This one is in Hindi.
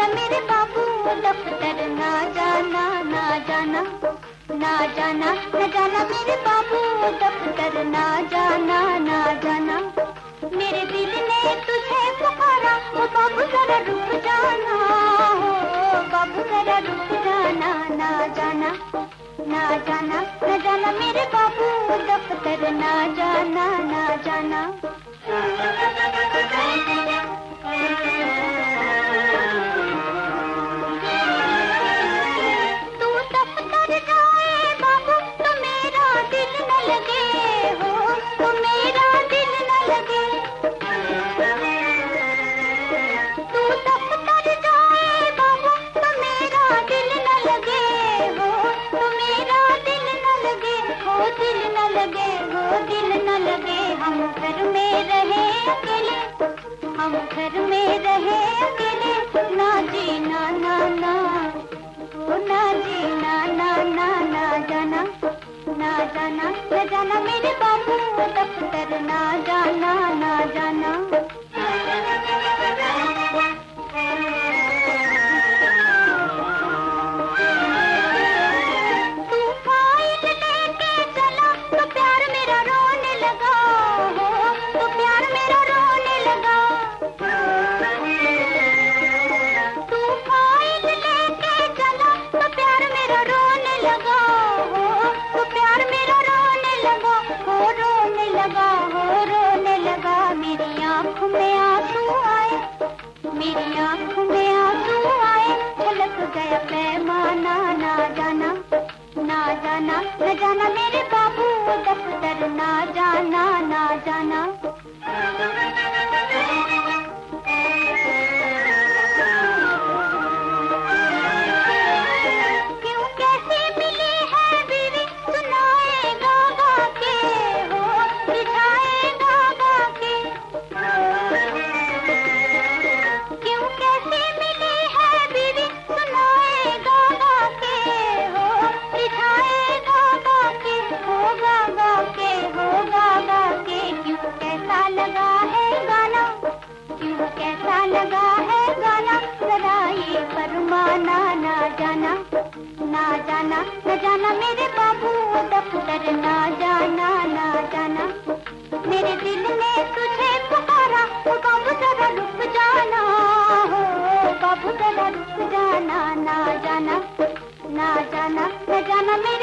न मेरे बाबू, दफ्तर ना जाना ना जाना ना जाना, न जाना मेरे बाबू, दफ्तर ना जाना ना जाना। मेरे दिल ने तुझे पुकारा, ओ बाबू जरा रुक जाना हो बाबू जरा रुक जाना, ना जाना ना जाना, न जाना मेरे बाबू, दफ्तर ना जाना ना जाना। दिल न लगे, हम घर में रहे अकेले। हम घर में रहे अकेले। ना जी ना ना। ओ ना जी ना ना ना ना जाना। ना जाना, न जाना। मेरे बाबू दफ्तर ना जाना ना जाना। जाना जाना, ना जाना, न जाना मेरे बाबू दफ्तर ना जाना ना जाना। मेरे दिल ने तुझे पुकारा तो बाबू जरा रुक जाना, हो, बाबू जरा रुक जाना, ना जाना ना जाना, न जाना मेरे